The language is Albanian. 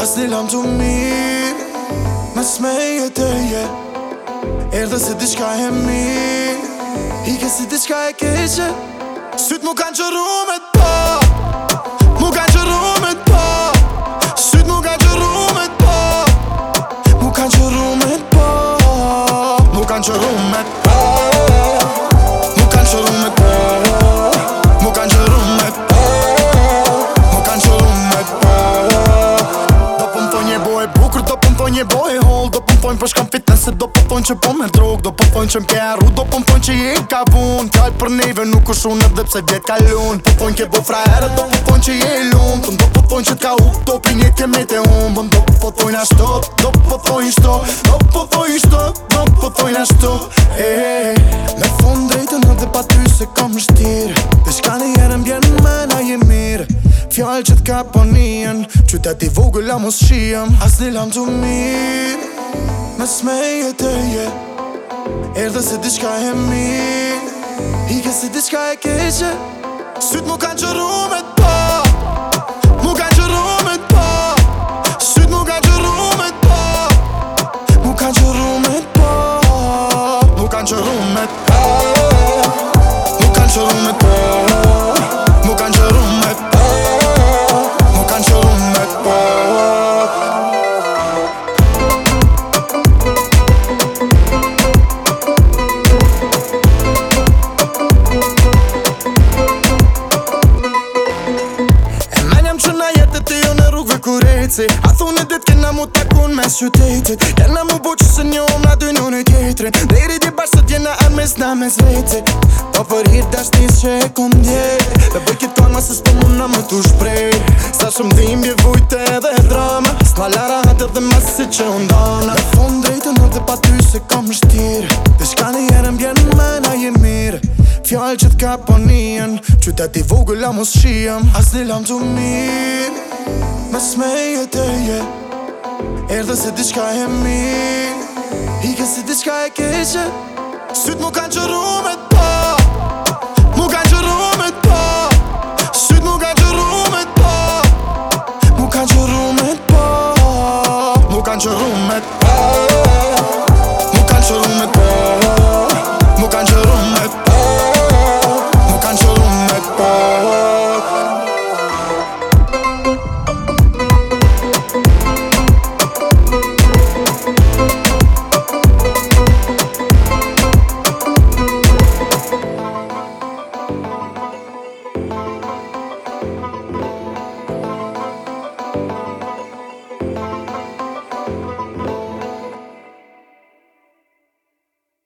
As një lam të mirë Mes me e të je Erdhe se diçka e mirë Ike si diçka e keqe Syt mu kanë qëru me ta Mu kanë qëru me ta Syt mu kanë qëru me ta Mu kanë qëru me ta Mu kanë qëru me ta po shkom fitness se do po thon që po me drog Do po thon që m'ke do po m'thon që je ka vun Kaj për neve nuk është unë edhe pse vjet ka lun Po thon ke bo fra erë, do po thon që je i lun Po ndo po thon që t'ka u do për një tje me te un Po ndo po thon ashtu, do po thon ishto Do po thon ishto, do po thon ashto Me thon drejtë në dhe pa ty se kam shtir Dhe shka një herën bjen me na je mir Fjallë që t'ka ponien Qytet i vogë la mos shiem As lam të mirë Mes me e të je Erdhe se diçka e mi Ike se diçka e keqe Sytë mu kanë qëru qeci A e dit kena mu të pun me sytetit Kena mu bu që së një om na dy njën e tjetrin Dheri di bashkë sot jena e mes na me zveci Po për hirë da shtis që e kum dje Dhe bëj kitë kama së së përmu në më të shprej Sa shumë dhim bje vujte dhe drama Së të lara hatë dhe masë si që ndana Dhe fund drejtë në dhe pa ty se kam shtirë Dhe shka në jere më me na je mirë Fjallë që t'ka për njën Qytet i vogë lë mos shijëm As në lëmë të mirë Mes me jetë e je Erdhe se diçka e mi Hike se diçka e keqe Sytë mu kanë qëru me ta kanë qëru me kanë qëru me ta